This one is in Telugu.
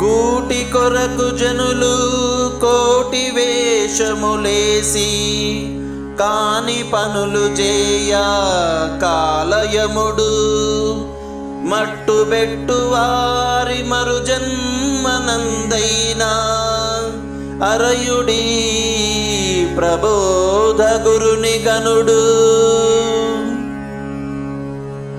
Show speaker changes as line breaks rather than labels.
కూటి కొరకు జనులు కోటి వేషములేసి కాని పనులు చేయ కాలయముడు. మట్టుబెట్టు వారి మరు జన్మనందైనా అరయుడి ప్రబోధ గురుని గనుడు.